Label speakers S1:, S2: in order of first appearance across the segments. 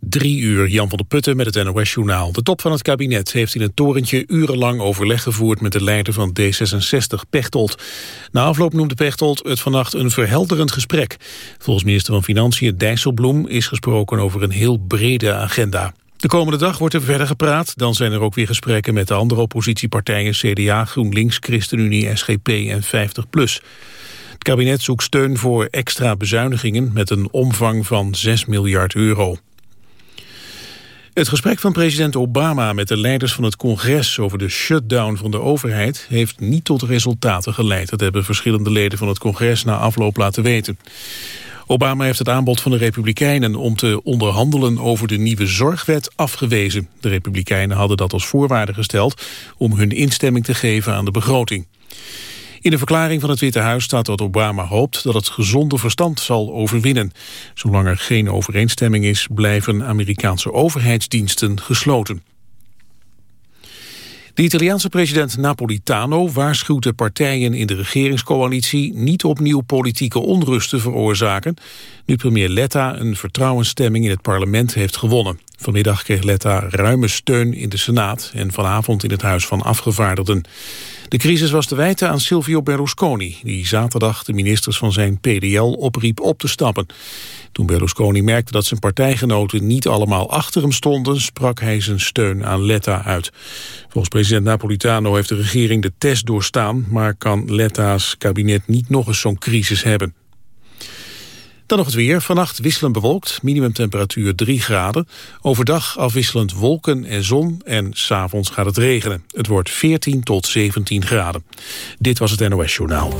S1: Drie uur, Jan van der Putten met het NOS-journaal. De top van het kabinet heeft in een torentje urenlang overleg gevoerd... met de leider van D66, Pechtold. Na afloop noemde Pechtold het vannacht een verhelderend gesprek. Volgens minister van Financiën Dijsselbloem is gesproken over een heel brede agenda. De komende dag wordt er verder gepraat. Dan zijn er ook weer gesprekken met de andere oppositiepartijen... CDA, GroenLinks, ChristenUnie, SGP en 50PLUS. Het kabinet zoekt steun voor extra bezuinigingen... met een omvang van 6 miljard euro. Het gesprek van president Obama met de leiders van het congres over de shutdown van de overheid heeft niet tot resultaten geleid. Dat hebben verschillende leden van het congres na afloop laten weten. Obama heeft het aanbod van de Republikeinen om te onderhandelen over de nieuwe zorgwet afgewezen. De Republikeinen hadden dat als voorwaarde gesteld om hun instemming te geven aan de begroting. In de verklaring van het Witte Huis staat dat Obama hoopt dat het gezonde verstand zal overwinnen. Zolang er geen overeenstemming is, blijven Amerikaanse overheidsdiensten gesloten. De Italiaanse president Napolitano waarschuwt de partijen in de regeringscoalitie niet opnieuw politieke onrust te veroorzaken, nu premier Letta een vertrouwensstemming in het parlement heeft gewonnen. Vanmiddag kreeg Letta ruime steun in de Senaat en vanavond in het Huis van Afgevaardigden. De crisis was te wijten aan Silvio Berlusconi... die zaterdag de ministers van zijn PDL opriep op te stappen. Toen Berlusconi merkte dat zijn partijgenoten niet allemaal achter hem stonden... sprak hij zijn steun aan Letta uit. Volgens president Napolitano heeft de regering de test doorstaan... maar kan Letta's kabinet niet nog eens zo'n crisis hebben. Dan nog het weer. Vannacht wisselend bewolkt, minimumtemperatuur 3 graden. Overdag afwisselend wolken en zon en s'avonds gaat het regenen. Het wordt 14 tot 17 graden. Dit was het NOS Journaal.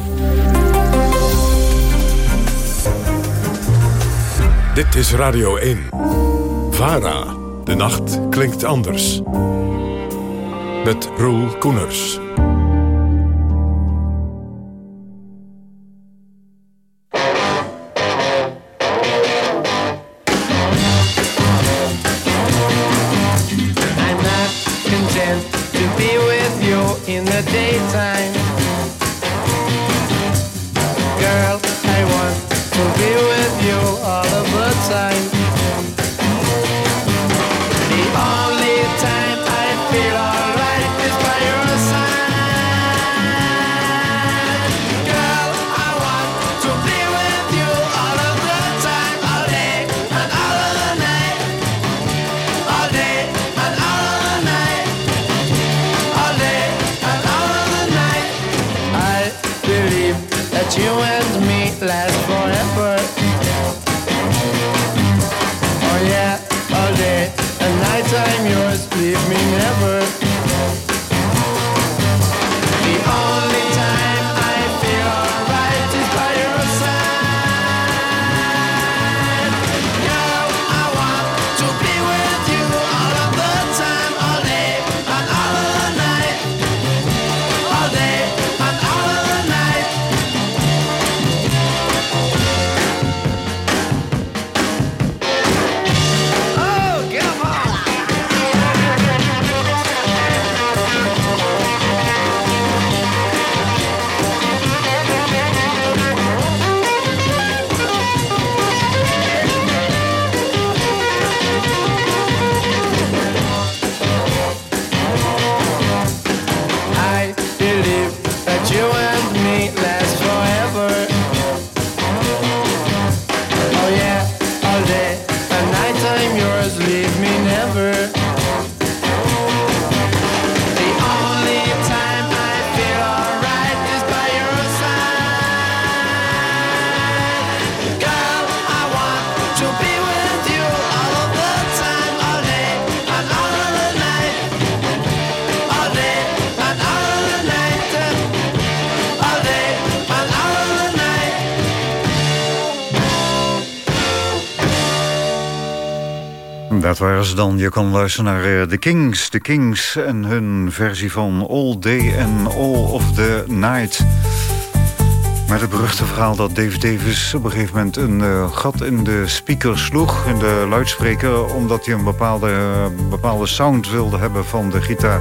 S2: Dit is Radio 1. VARA. De nacht klinkt anders. Met Roel Koeners.
S3: Dan. Je kan luisteren naar uh, The Kings. The Kings en hun versie van All Day and All of the Night. Met het beruchte verhaal dat Dave Davis op een gegeven moment een uh, gat in de speaker sloeg, in de luidspreker, omdat hij een bepaalde, uh, bepaalde sound wilde hebben van de gitaar.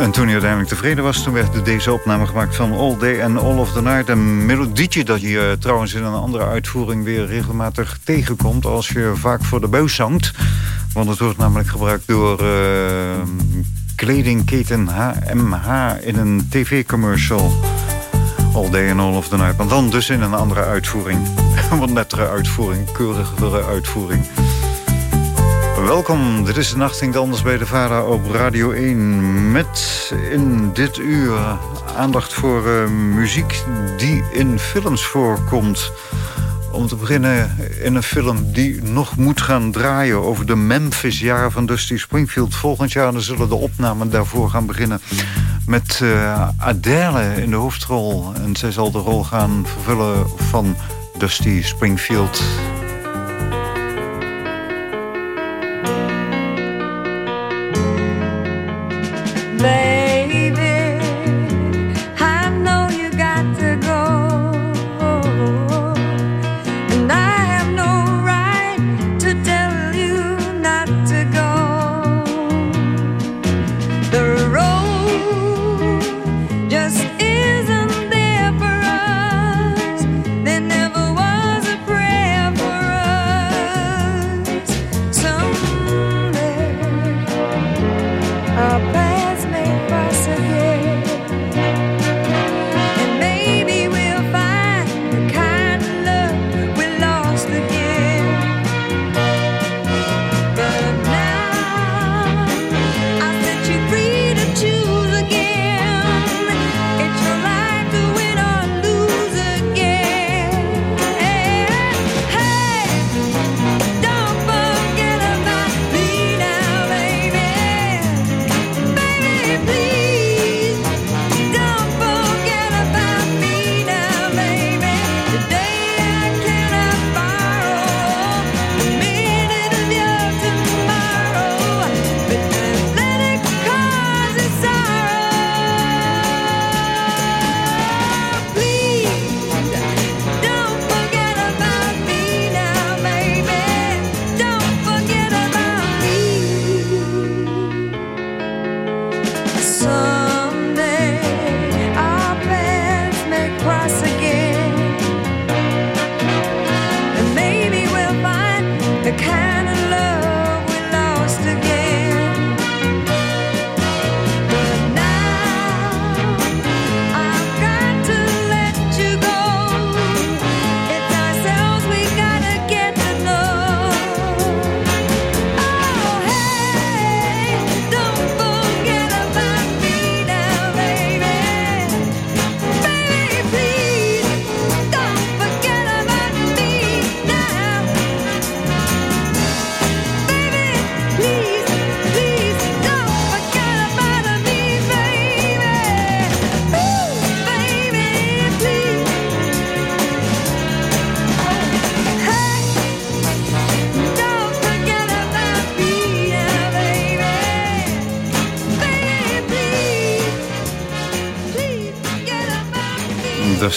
S4: En toen hij uiteindelijk tevreden was, toen werd deze opname gemaakt van All Day and All of the Night. Een melodietje dat je uh, trouwens in een andere uitvoering weer regelmatig tegenkomt als je vaak voor de buis zangt. Want het wordt namelijk gebruikt door uh, kledingketen HMH in een tv-commercial. All Day and All of the Night. Maar dan dus in een andere uitvoering. Een wat nettere uitvoering, keurigere uitvoering. Welkom, dit is de Nacht Anders bij de VARA op Radio 1. Met in dit uur aandacht voor uh, muziek die in films voorkomt. Om te beginnen in een film die nog moet gaan draaien... over de Memphis-jaren van Dusty Springfield. Volgend jaar dan zullen de opnamen daarvoor gaan beginnen... met uh, Adele in de hoofdrol. En zij zal de rol gaan vervullen van Dusty Springfield...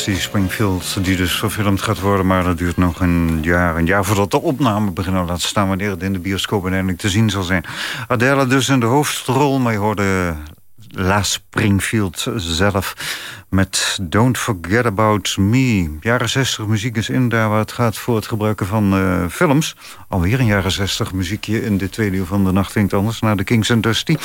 S4: Dusty Springfield, die dus verfilmd gaat worden... maar dat duurt nog een jaar, een jaar voordat de opname beginnen. Laat staan wanneer het in de bioscoop uiteindelijk te zien zal zijn. Adele dus in de hoofdrol, maar je hoorde La Springfield zelf met Don't Forget About Me. Jaren 60 muziek is in daar waar het gaat voor het gebruiken van uh, films. Alweer een jaren 60 muziekje in de tweede uur van de nacht vindt anders... naar de Kings and Dusty.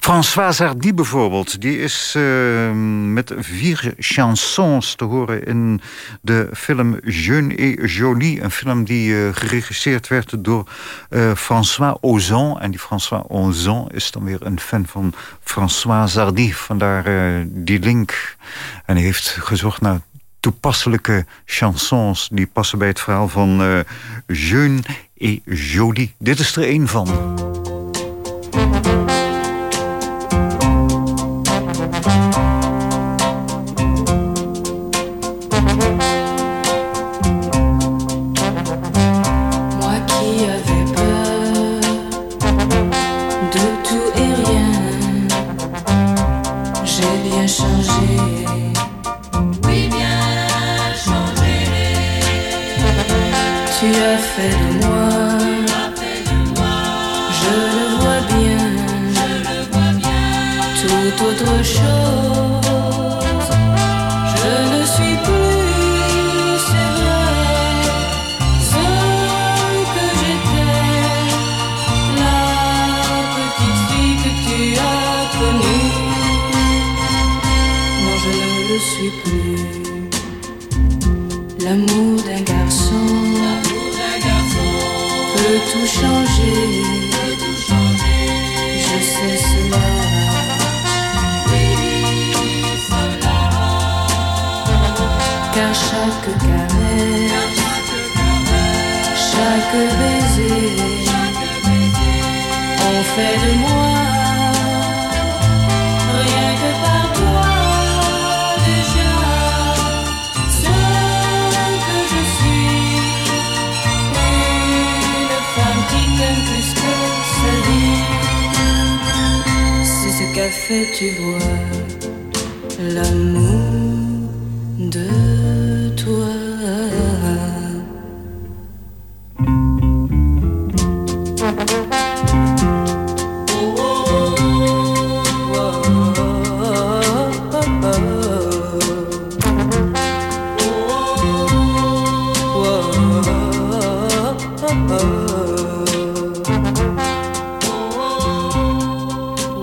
S4: François Hardy bijvoorbeeld, die is uh, met vier chansons te horen... in de film Jeune et Jolie. Een film die uh, geregisseerd werd door François Ozon. En die François Ozon is dan weer een fan van François Hardy. Vandaar die link... En hij heeft gezocht naar toepasselijke chansons... die passen bij het verhaal van uh, Jeune et Jolie. Dit is er één van.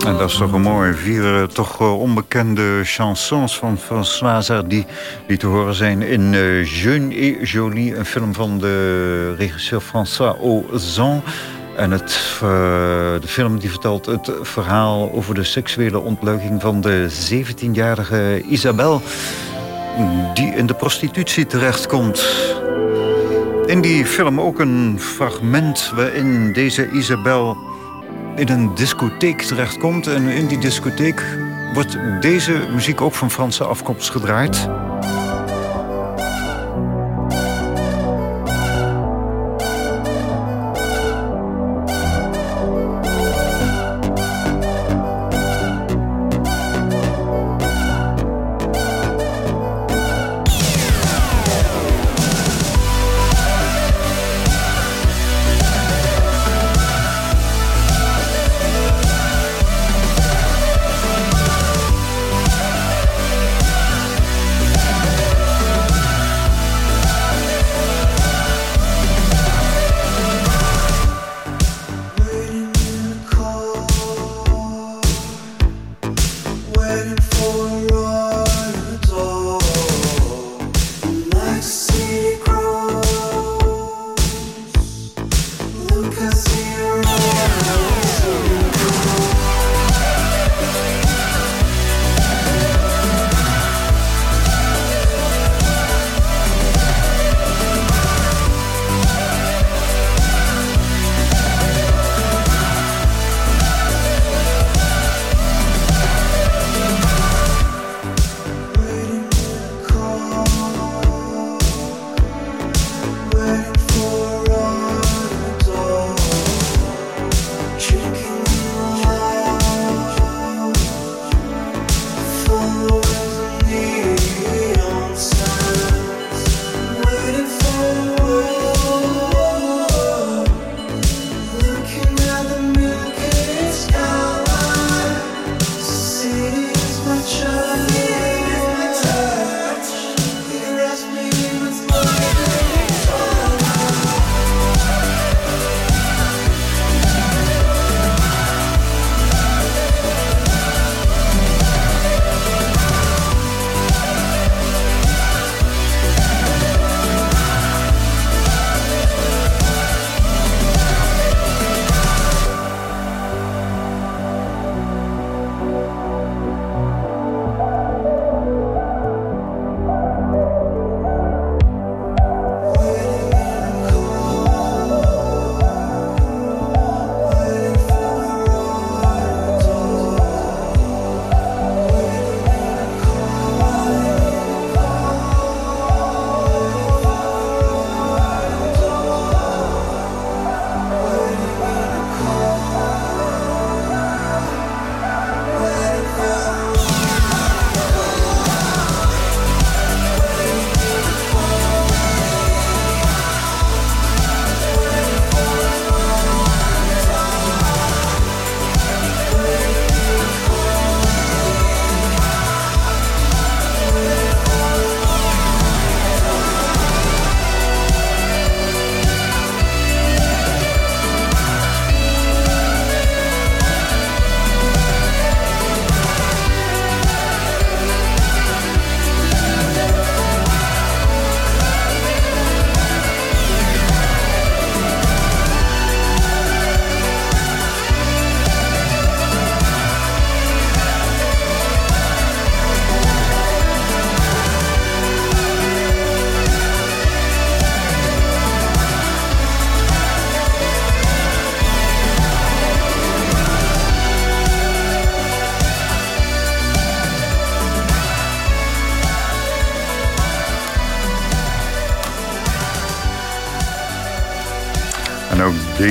S3: En dat is toch een mooi. Vier eh, toch eh, onbekende chansons van François die, die te horen zijn in eh, Jeune et Jolie, een film van de regisseur François Ozon. En het, de film die vertelt het verhaal over de seksuele ontluiking van de 17-jarige Isabel, die in de prostitutie terechtkomt. In die film ook een fragment waarin deze Isabel in een discotheek terechtkomt. En in die discotheek wordt deze muziek ook van Franse afkomst gedraaid.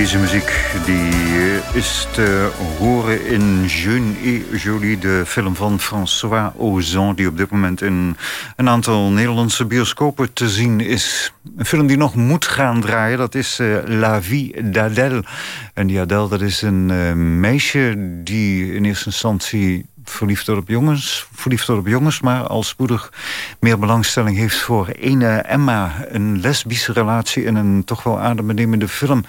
S5: Deze muziek die is te horen in Jeune et Jolie, de film van François Ozon... die op dit moment in een aantal Nederlandse bioscopen te zien is. Een film die nog moet gaan draaien, dat is uh, La Vie d'Adèle. En die Adèle, dat is een uh, meisje die in eerste instantie verliefd op jongens, verliefd op jongens... maar al spoedig meer belangstelling heeft voor ene Emma. Een lesbische relatie in een toch wel adembenemende film...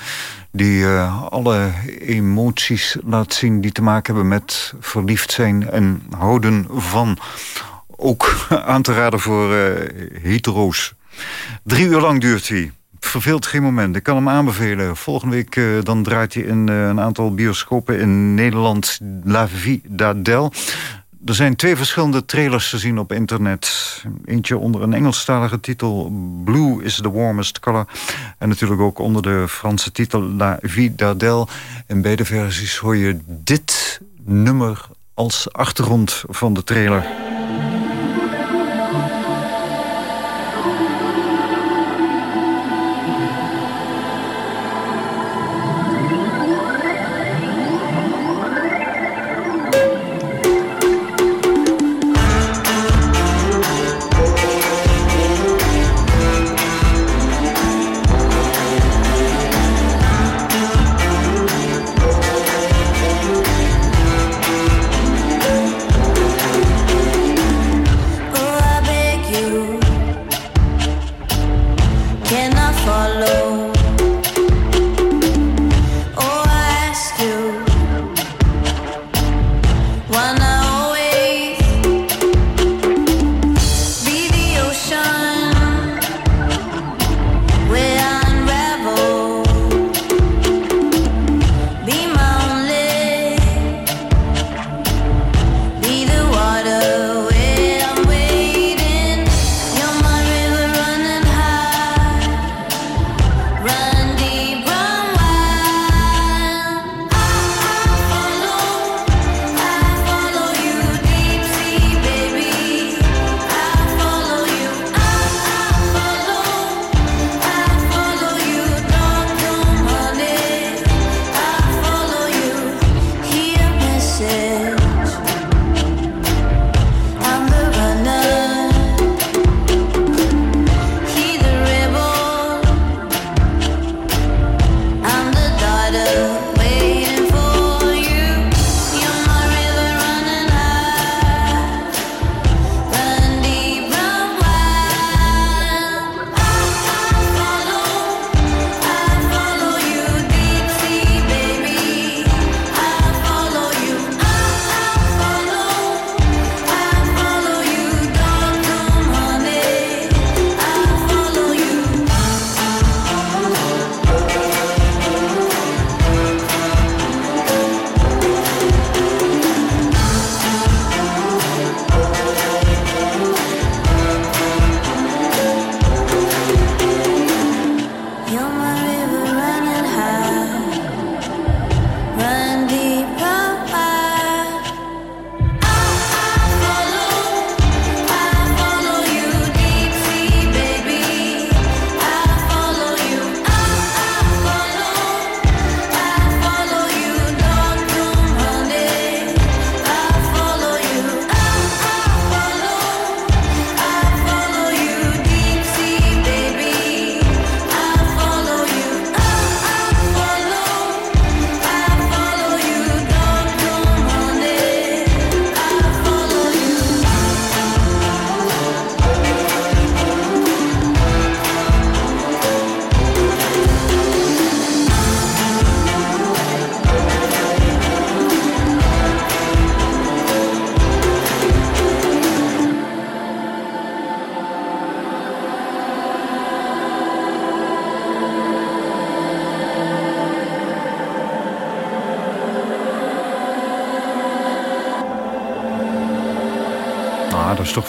S5: die uh, alle emoties laat zien die te maken hebben met verliefd zijn... en houden van. Ook aan te raden voor uh, hetero's. Drie uur lang duurt hij verveelt geen moment. Ik kan hem aanbevelen. Volgende week uh, dan draait hij in uh, een aantal bioscopen in Nederland. La Vie d'Adèle. Er zijn twee verschillende trailers te zien op internet. Eentje onder een Engelstalige titel Blue is the warmest color. En natuurlijk ook onder de Franse titel La Vie d'Adèle. In beide versies hoor je dit nummer als achtergrond van de trailer.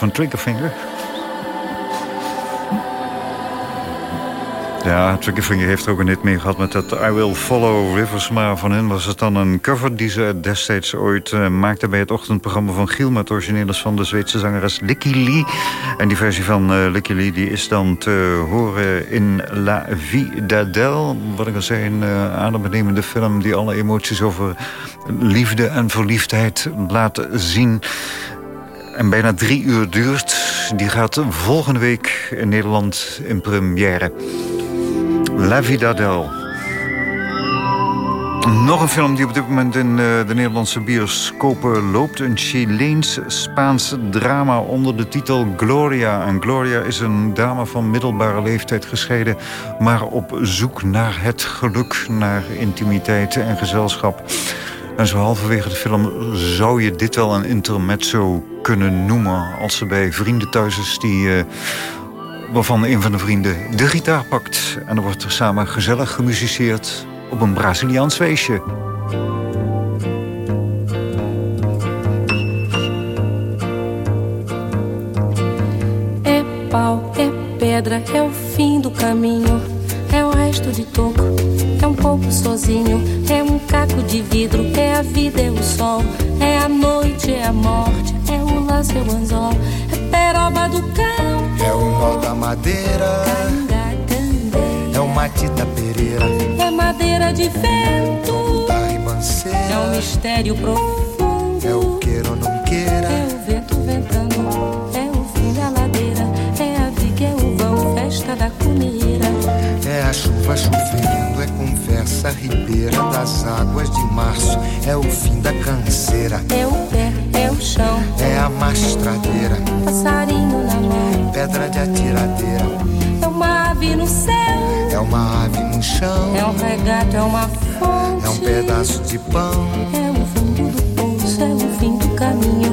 S5: Van Triggerfinger?
S3: Ja, Triggerfinger heeft ook een hit mee gehad met dat I Will Follow Rivers. Maar van hen was het dan een cover die ze destijds ooit uh, maakte... bij het ochtendprogramma van Giel... met origineel van de Zweedse zangeres Licky Lee. En die versie van uh, Licky Lee die is dan te horen in La Vie d'Adèle. Wat ik al zei, een uh, adembenemende film... die alle emoties over liefde en verliefdheid laat zien en bijna drie uur duurt. Die gaat volgende week in Nederland in première. La Vida Del. Nog een film die op dit moment in eh, de Nederlandse bioscopen loopt. Een Chileens-Spaans drama onder de titel Gloria. En Gloria is een dame van middelbare leeftijd gescheiden... maar op zoek naar het geluk, naar intimiteit en gezelschap. En zo halverwege de film zou je dit wel een intermezzo kunnen noemen... als ze bij vrienden thuis is die... Uh, waarvan een van de vrienden de gitaar pakt. En er wordt er samen gezellig gemusiceerd op een Braziliaans feestje.
S6: É pau, é pedra, é o fim do caminho. É o resto de toco, é um pouco sozinho. É um caco de vidro, é a vida, é o sol. É a noite, é a morte, é o laço, é o anzol. É peroba do campo,
S7: É o nó da madeira,
S6: canga,
S7: é o Matita Pereira,
S6: É madeira de vento, é um mistério profundo.
S7: é o queira ou não
S6: É
S7: queira,
S6: o vento ventando, é o fim da ladeira, é a viga, é o vão, festa da cuneira.
S7: É a chuva chovendo, é conversa ribeira das águas de março, é o fim da canseira,
S6: É o pé, é o chão,
S7: é a mastradeira,
S6: passarinho na mão.
S7: pedra de atiradeira,
S6: É uma ave no céu,
S7: é uma ave no chão,
S6: é um regato, é uma fonte.
S7: é um pedaço de pão,
S6: É o fundo do poço, é o fim do caminho.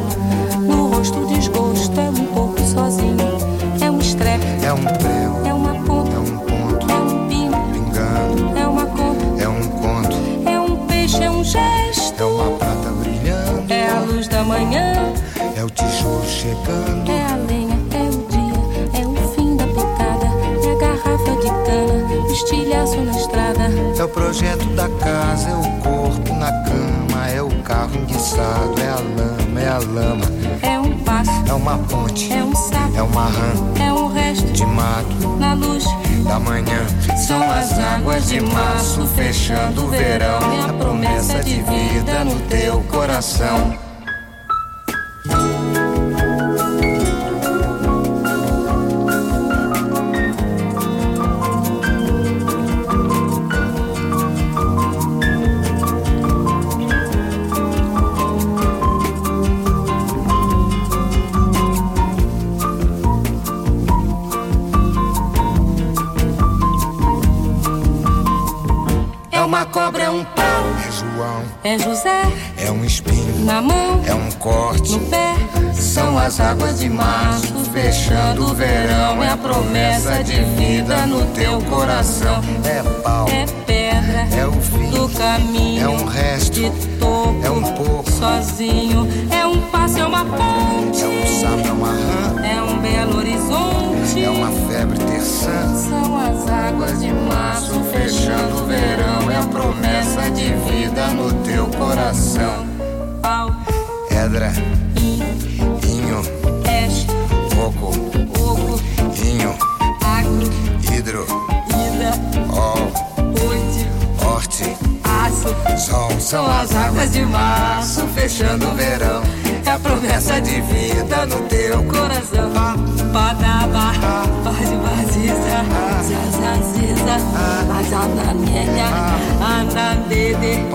S7: Chegando,
S6: é a lenha, é o dia, é o fim da picada, é a garrafa de cana, estilhaço na estrada.
S7: É o projeto da casa, é o corpo na cama, é o carro enguiçado, é a lama, é a lama,
S6: É um passo,
S7: é uma ponte,
S6: é um sapo,
S7: é uma rã
S6: é um resto
S7: de mato
S6: na luz.
S7: da manhã. São as águas de março fechando o verão, é a promessa de vida no teu coração. De março fechando o verão, é a promessa de vida no teu coração. É pau,
S6: É pedra
S7: é o fim,
S6: do caminho.
S7: é um resto,
S6: de toco,
S7: é um pouco,
S6: sozinho. É um passo, é uma ponte.
S7: é um sapo, é uma rã,
S6: É um belo horizonte.
S7: é uma febre terçã.
S6: São as águas de março
S7: fechando o verão, é a promessa de vida no teu coração.
S6: Pau,
S7: Pedra, São as águas de março fechando o verão, é a promessa de vida no teu coração.
S6: Badaba, pode vaziza, zazaziza, azananenha, anandede,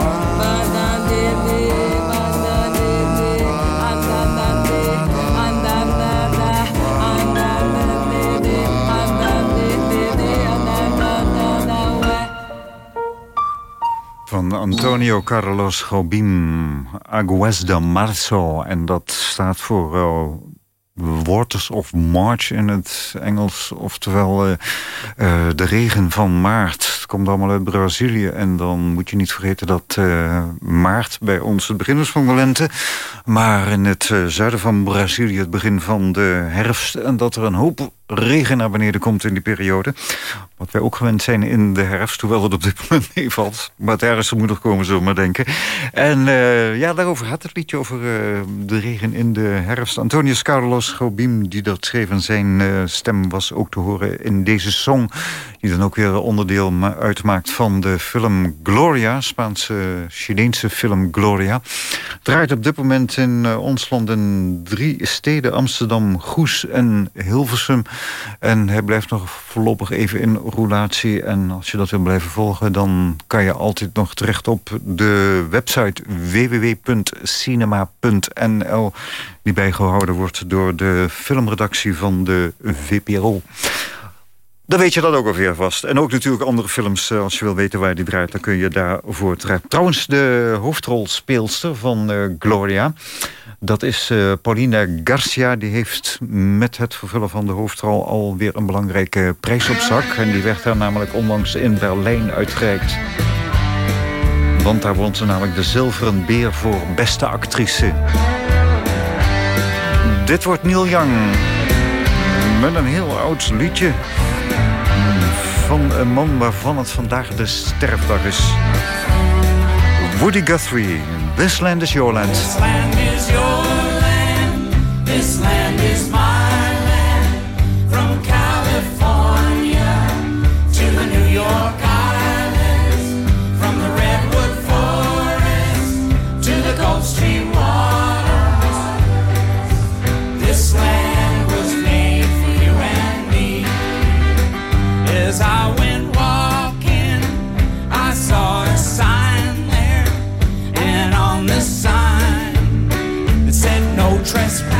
S3: Van Antonio Carlos Jobim, Aguas de Marzo. En dat staat voor eh, Waters of March in het Engels. Oftewel eh, eh, de regen van maart. Het komt allemaal uit Brazilië. En dan moet je niet vergeten dat eh, maart bij ons het begin is van de lente. Maar in het zuiden van Brazilië het begin van de herfst. En dat er een hoop regen naar beneden komt in die periode. Wat wij ook gewend zijn in de herfst, hoewel het op dit moment meevalt. Maar het ergste moet nog komen, zullen we maar denken. En uh, ja, daarover gaat het liedje over uh, de regen in de herfst. Antonius Carlos Gobim, die dat schreef en zijn uh, stem was ook te horen in deze song. Die dan ook weer onderdeel uitmaakt van de film Gloria. Spaanse, Chileense film Gloria. Draait op dit moment in ons land in drie steden. Amsterdam, Goes en Hilversum. En hij blijft nog voorlopig even in roulatie. En als je dat wil blijven volgen, dan kan je altijd nog terecht op de website www.cinema.nl die bijgehouden wordt door de filmredactie van de VPRO. Dan weet je dat ook alweer vast. En ook natuurlijk andere films, eh, als je wil weten waar die draait... dan kun je daarvoor terecht. Trouwens, de hoofdrolspeelster van uh, Gloria... Dat is uh, Paulina Garcia. Die heeft met het vervullen van de hoofdrol alweer een belangrijke prijs op zak. En die werd daar namelijk onlangs in Berlijn uitgereikt. Want daar won ze namelijk de Zilveren Beer voor beste actrice. Dit wordt Neil Young. Met een heel oud liedje. Van een man waarvan het vandaag de sterfdag is. Woody Guthrie. This land is your land.
S8: This land is your land. This land is my
S3: trespass.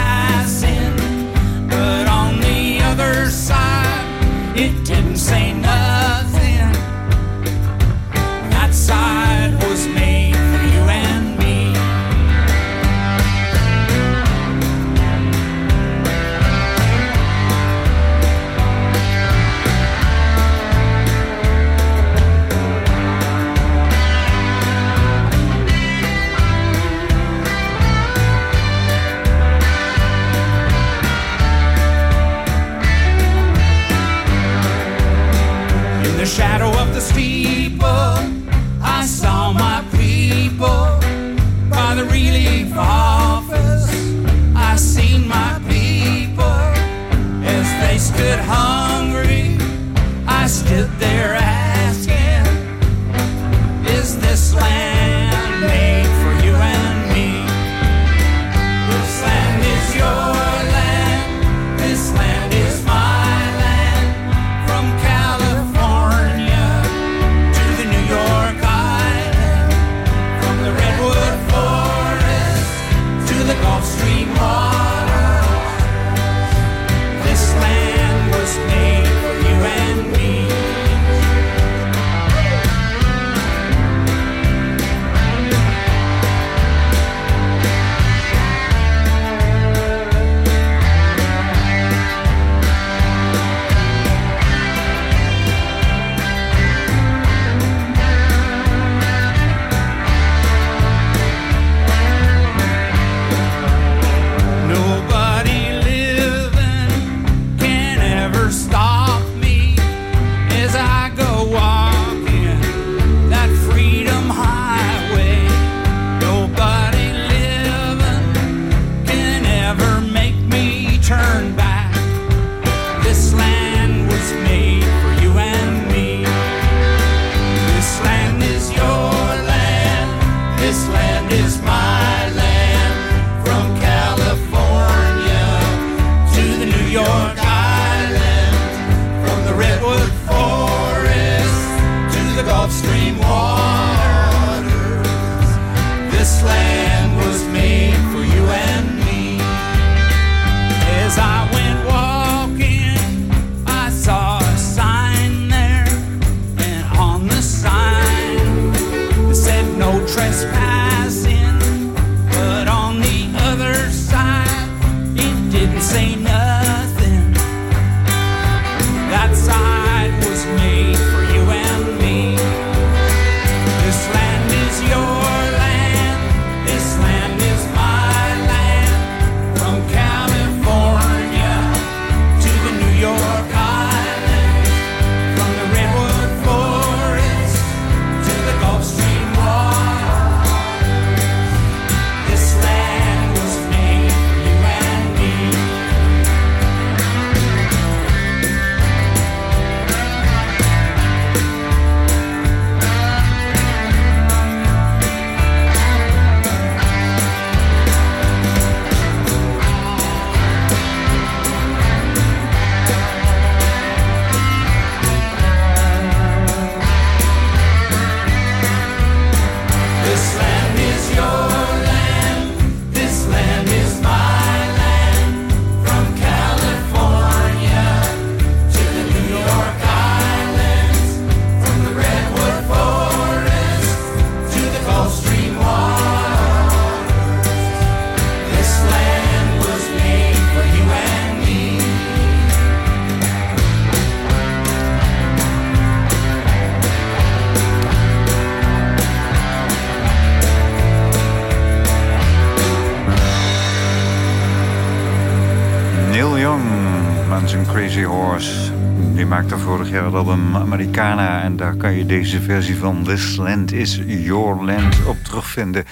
S3: Het album Americana. En daar kan je deze versie van This Land is Your Land op terugvinden.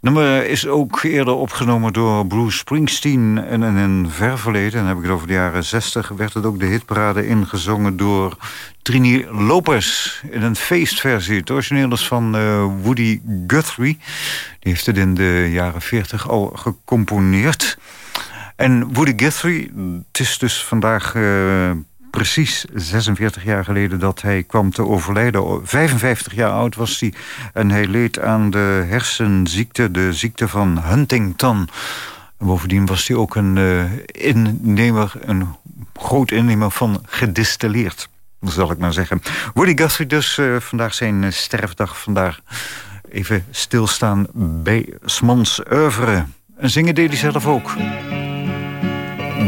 S3: nummer is ook eerder opgenomen door Bruce Springsteen. En in een ver verleden, dan heb ik het over de jaren 60... werd het ook de hitparade ingezongen door Trini Lopez... in een feestversie. Het origineel is van uh, Woody Guthrie. Die heeft het in de jaren 40 al gecomponeerd... En Woody Guthrie, het is dus vandaag uh, precies 46 jaar geleden dat hij kwam te overlijden. 55 jaar oud was hij en hij leed aan de hersenziekte, de ziekte van Huntington. En bovendien was hij ook een uh, innemer, een groot innemer van gedistilleerd, zal ik maar zeggen. Woody Guthrie dus, uh, vandaag zijn sterfdag, vandaag even stilstaan bij Smans oeuvre. En zingen deed hij zelf ook.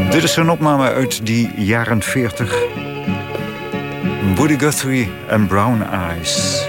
S3: Dit is een opname uit die jaren 40. Woody Guthrie en Brown Eyes.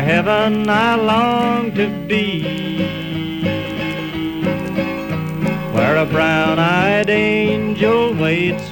S9: Heaven I long to be. Where a brown-eyed angel waits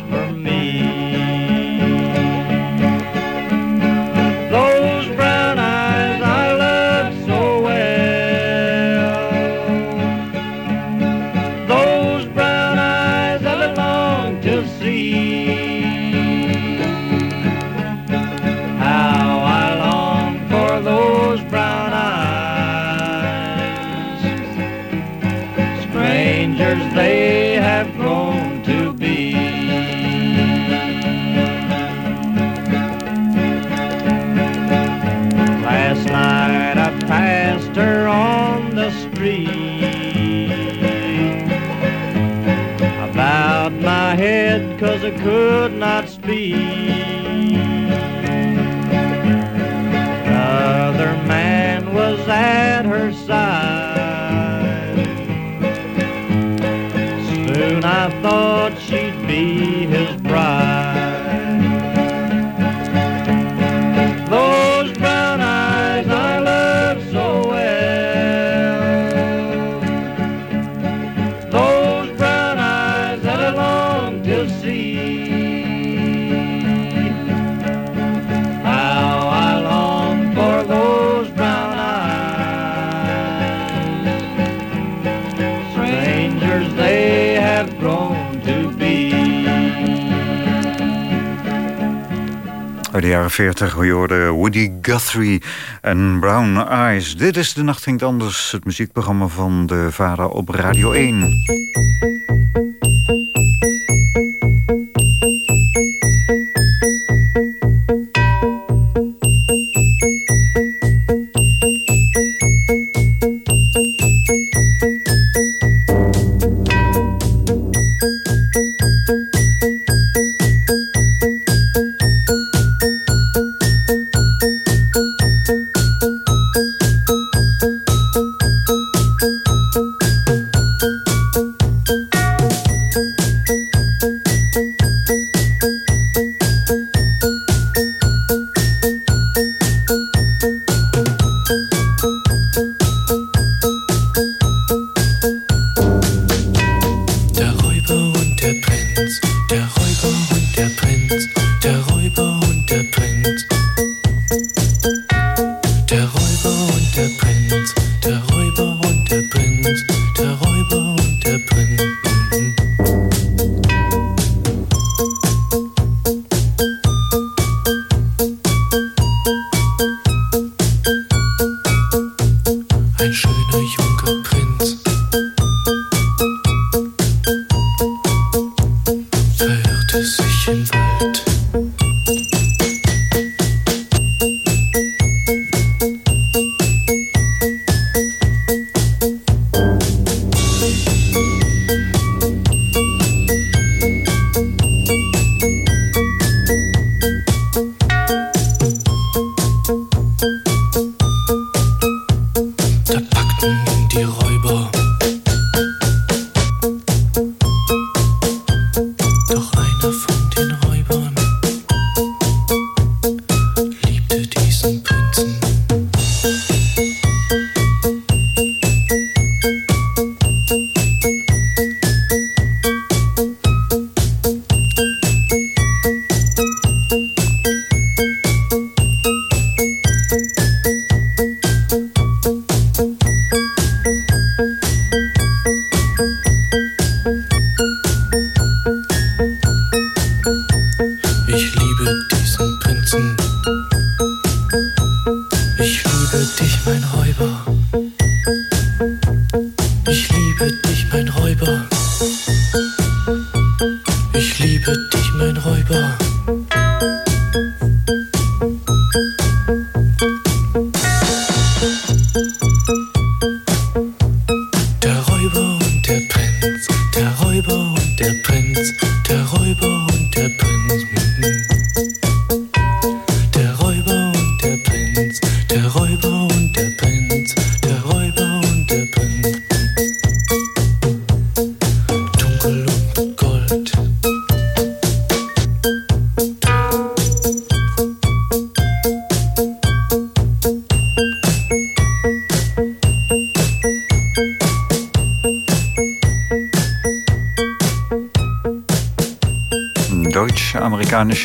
S9: for cause I could not speak. Another man was at her side. Soon I thought
S3: de jaren 40 hoorde Woody Guthrie en Brown Eyes. Dit is De Nacht Ging Anders, het muziekprogramma van de Vader op Radio 1.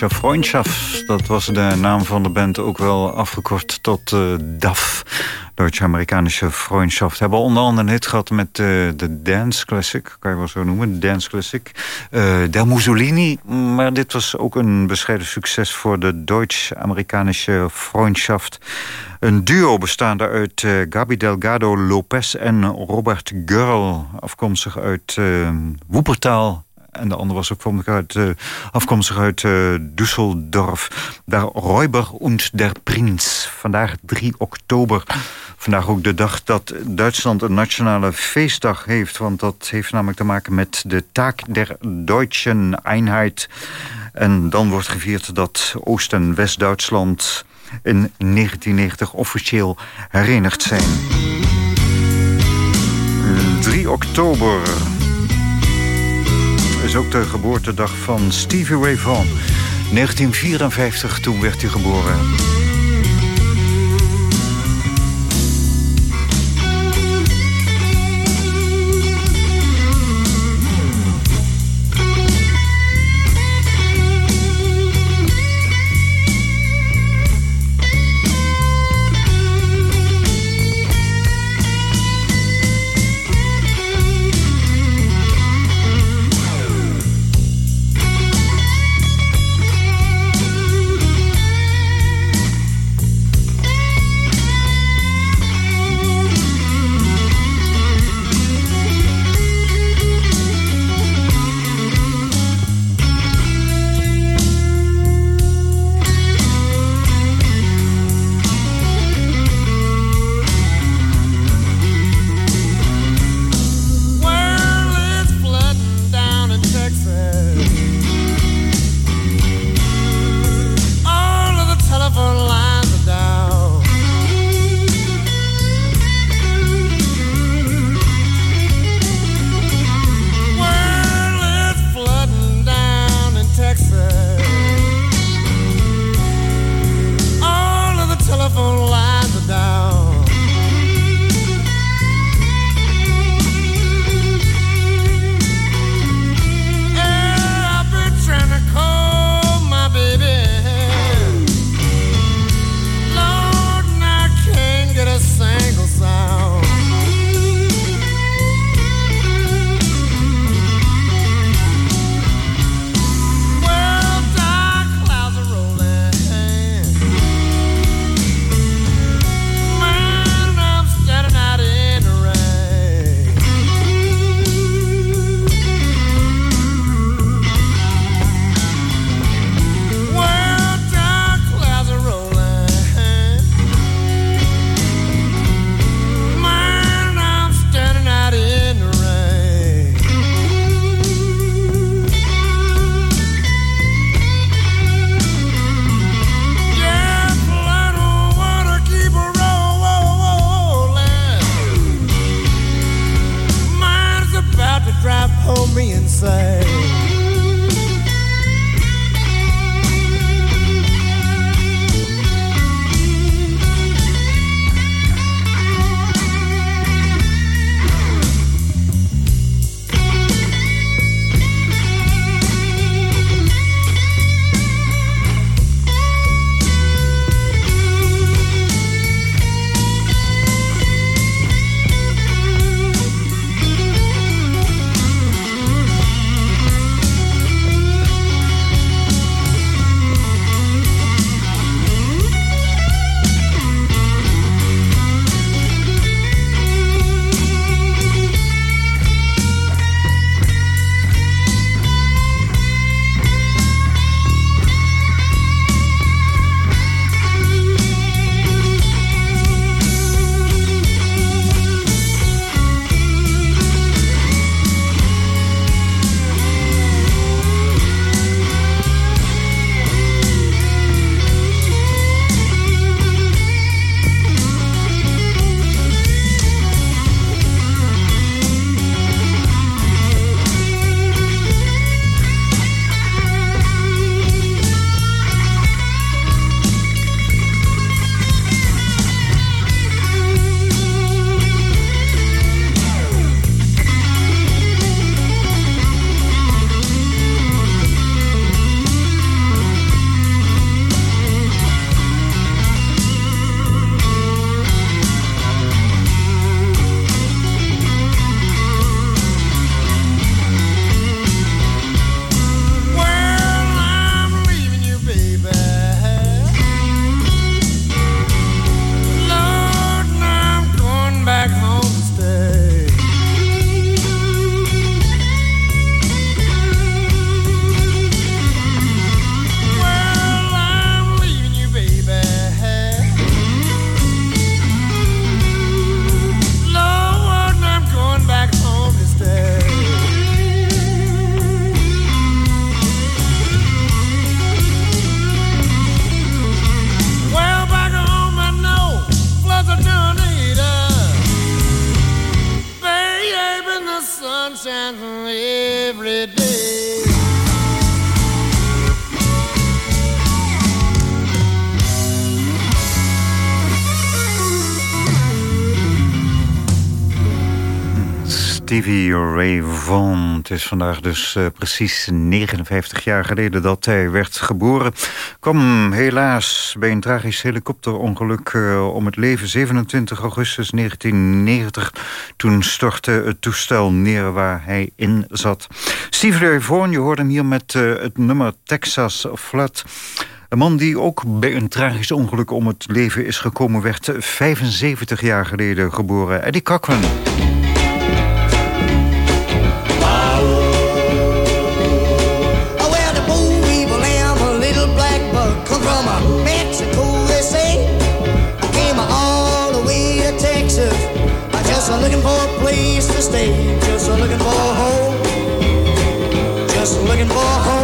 S3: Deutsche. Dat was de naam van de band ook wel afgekort tot uh, DAF. Duitse-Amerikanische Freundschaft. Hebben onder andere een hit gehad met uh, de Dance Classic. Kan je wel zo noemen, Dance Classic. Uh, Del Mussolini. Maar dit was ook een bescheiden succes voor de Duitse-Amerikanische Freundschaft. Een duo bestaande uit Gabi Delgado Lopez en Robert Girl. Afkomstig uit Woepertaal en de andere was afkomstig uit, uh, afkomstig uit uh, Düsseldorf. Daar Räuber und der Prinz. Vandaag 3 oktober. Vandaag ook de dag dat Duitsland een nationale feestdag heeft. Want dat heeft namelijk te maken met de taak der Deutschen Einheit. En dan wordt gevierd dat Oost- en West-Duitsland in 1990 officieel herenigd zijn. 3 oktober is ook de geboortedag van Stevie Ray Vaughan. 1954, toen werd hij geboren. Stevie Ray Vaughan. Het is vandaag dus uh, precies 59 jaar geleden dat hij werd geboren. Kwam helaas bij een tragisch helikopterongeluk uh, om het leven. 27 augustus 1990. Toen stortte het toestel neer waar hij in zat. Stevie Ray Vaughan, je hoorde hem hier met uh, het nummer Texas Flood. Een man die ook bij een tragisch ongeluk om het leven is gekomen... werd 75 jaar geleden geboren. Eddie Cochran.
S10: Looking for a home. Just looking for a home.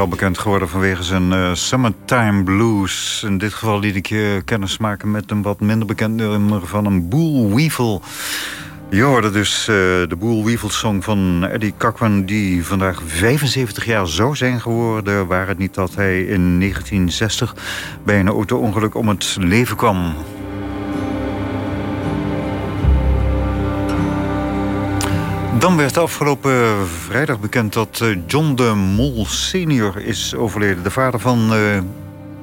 S3: Vooral bekend geworden vanwege zijn uh, Summertime Blues. In dit geval liet ik je kennis maken met een wat minder bekend nummer van een Boel Weevil. Je hoorde dus uh, de Boel Weevil song van Eddie Cochran... die vandaag 75 jaar zou zijn geworden... waar het niet dat hij in 1960 bij een auto-ongeluk om het leven kwam. Dan werd afgelopen vrijdag bekend dat eh, John de Mol senior is overleden. De vader van uh,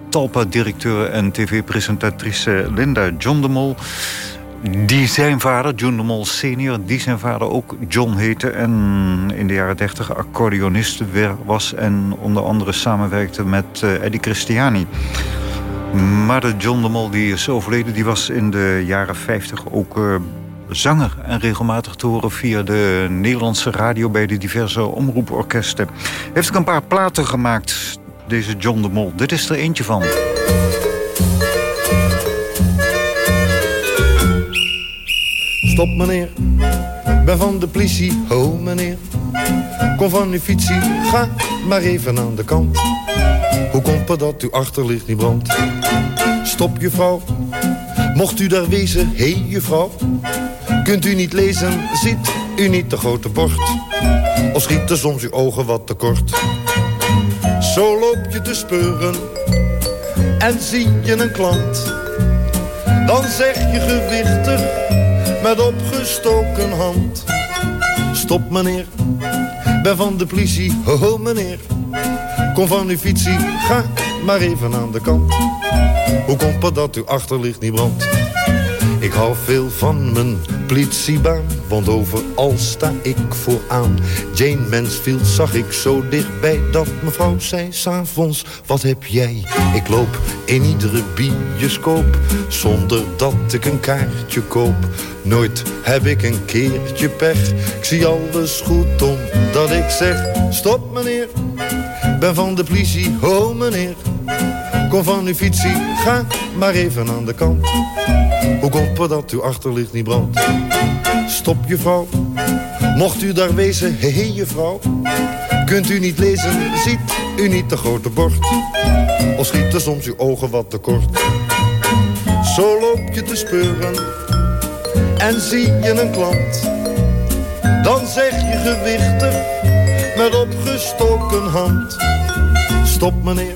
S3: Talpa-directeur en tv-presentatrice Linda John de Mol. Die zijn vader, John de Mol senior, die zijn vader ook John heette... en in de jaren 30 accordeonist was... en onder andere samenwerkte met uh, Eddie Christiani. Maar de John de Mol die is overleden, die was in de jaren 50 ook... Uh, zanger en regelmatig te horen via de Nederlandse radio... bij de diverse omroeporkesten. Heeft ook een paar platen gemaakt, deze John de Mol. Dit is er eentje van.
S11: Stop meneer, ben van de politie, ho meneer. Kom van uw fietsie, ga maar even aan de kant. Hoe komt het dat uw achterlicht niet brandt? Stop juffrouw, mocht u daar wezen, hé hey, juffrouw... Kunt u niet lezen, ziet u niet de grote bord? Of schieten soms uw ogen wat te kort? Zo loop je te speuren en zie je een klant. Dan zeg je gewichtig met opgestoken hand. Stop meneer, ben van de politie, ho, ho meneer. Kom van uw fietsie, ga maar even aan de kant. Hoe komt het dat uw achterlicht niet brandt? Ik hou veel van mijn politiebaan, want overal sta ik vooraan. Jane Mansfield zag ik zo dichtbij dat mevrouw zei s'avonds... wat heb jij? Ik loop in iedere bioscoop, zonder dat ik een kaartje koop. Nooit heb ik een keertje pech, ik zie alles goed omdat ik zeg... stop meneer, ben van de politie, ho meneer... Kom van uw fietsie, ga maar even aan de kant. Hoe komt het dat uw achterlicht niet brandt? Stop juffrouw, mocht u daar wezen, hé hey, juffrouw. Kunt u niet lezen, ziet u niet de grote bord? Of schieten soms uw ogen wat te kort? Zo loop je te speuren en zie je een klant. Dan zeg je gewichtig met opgestoken hand. Stop meneer,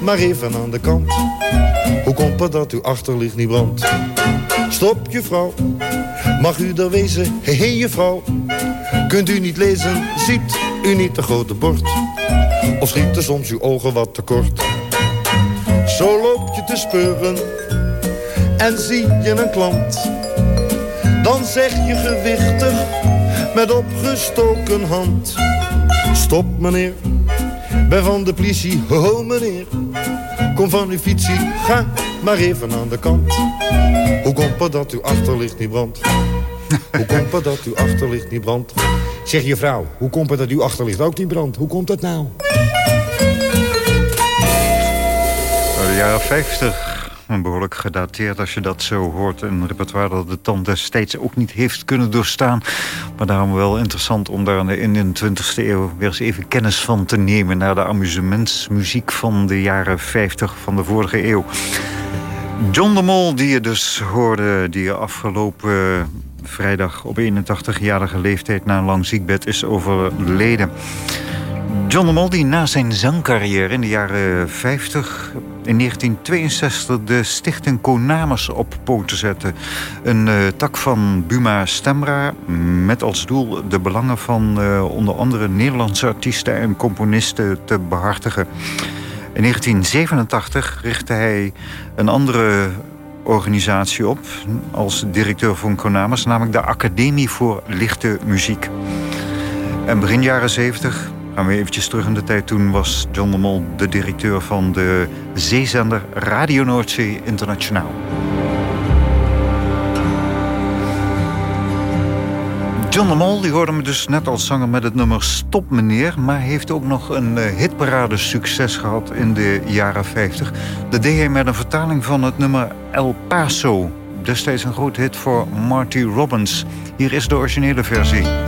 S11: maar even aan de kant. Hoe komt het dat uw achterlicht niet brandt? Stop, juffrouw. Mag u er wezen? Hé, hey, juffrouw. Kunt u niet lezen? Ziet u niet de grote bord? Of schieten soms uw ogen wat te kort? Zo loop je te speuren en zie je een klant. Dan zeg je gewichtig met opgestoken hand. Stop, meneer. Ben van de politie, ho meneer. Kom van uw fietsie, ga maar even aan de kant. Hoe komt het dat uw achterlicht niet brandt? Hoe komt het dat uw achterlicht niet brandt? Zeg je vrouw, hoe komt het dat uw achterlicht ook niet brandt? Hoe komt dat nou?
S3: De jaren 50. Behoorlijk gedateerd als je dat zo hoort. Een repertoire dat de tand destijds ook niet heeft kunnen doorstaan. Maar daarom wel interessant om daar in de 20e eeuw weer eens even kennis van te nemen. Naar de amusementsmuziek van de jaren 50 van de vorige eeuw. John de Mol, die je dus hoorde, die je afgelopen vrijdag op 81-jarige leeftijd na een lang ziekbed is overleden. John de Mol die na zijn zangcarrière in de jaren 50 in 1962 de stichting Konamis op poten zette. Een uh, tak van Buma Stemra met als doel de belangen van uh, onder andere Nederlandse artiesten en componisten te behartigen. In 1987 richtte hij een andere organisatie op als directeur van Konamis, namelijk de Academie voor Lichte Muziek. En begin jaren 70 gaan we eventjes terug in de tijd. Toen was John de Mol de directeur van de zeezender Radio Noordzee Internationaal. John de Mol die hoorde me dus net al zanger met het nummer Stop Meneer... maar heeft ook nog een uh, hitparade succes gehad in de jaren 50. Dat deed hij met een vertaling van het nummer El Paso. Destijds een groot hit voor Marty Robbins. Hier is de originele versie.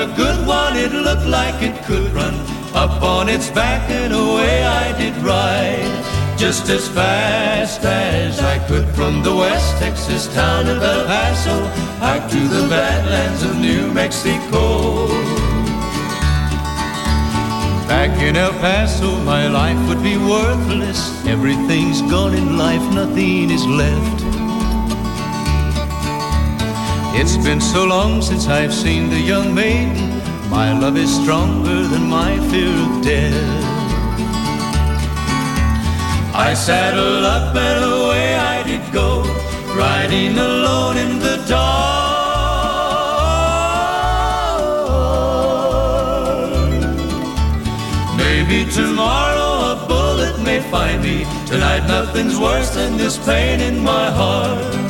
S12: A good one, it looked like it could run. Up on its back and away I did ride just as fast as I could from the West Texas town of El Paso out to the badlands of New Mexico. Back in El Paso, my life would be worthless. Everything's gone in life, nothing is left. It's been so long since I've seen the young maiden. My love is stronger than my fear of death. I saddled up and away I did go, riding alone in the dark. Maybe tomorrow a bullet may find me. Tonight nothing's worse than this pain in my heart.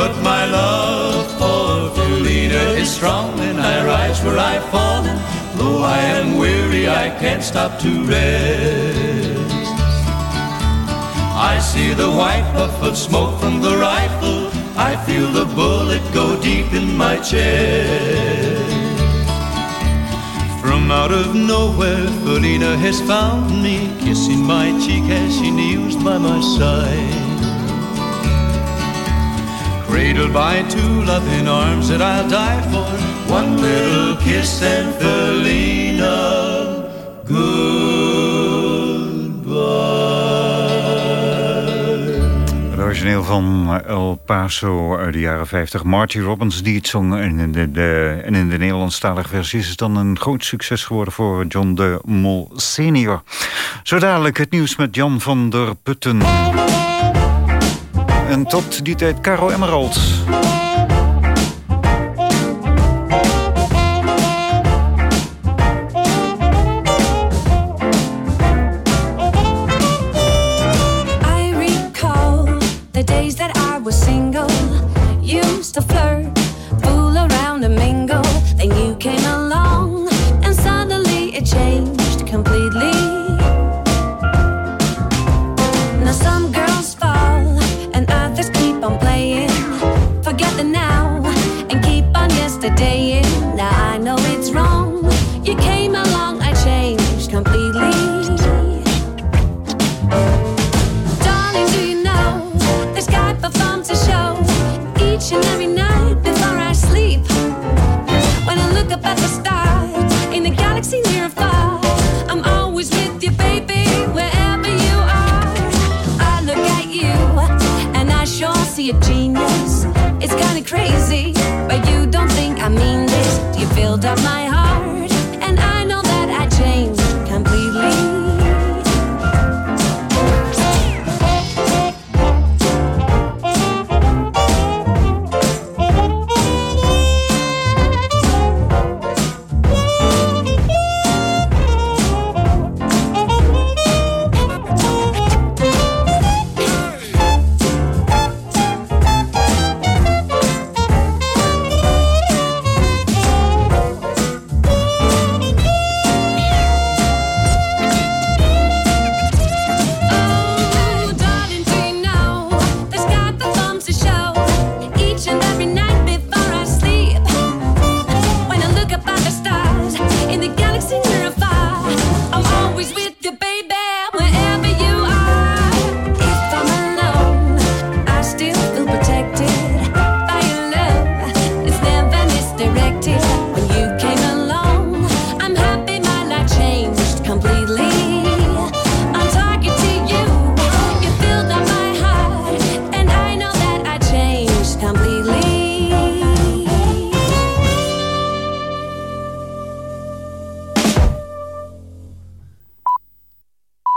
S12: But my love for Felina is strong, and I rise where I've fallen. Though I am weary, I can't stop to rest. I see the white puff of smoke from the rifle. I feel the bullet go deep in my chest. From out of nowhere, Felina has found me, kissing my cheek as she kneels by my side. Cradled by two loving arms that I'll die for. One little kiss and Felina, goodbye.
S3: Het origineel van El Paso uit de jaren 50. Marty Robbins die het zong. En in de, de, en in de Nederlandstalige versie is het dan een groot succes geworden voor John de Mol senior. Zo dadelijk het nieuws met Jan van der Putten. En tot die tijd Caro Emerald.
S13: day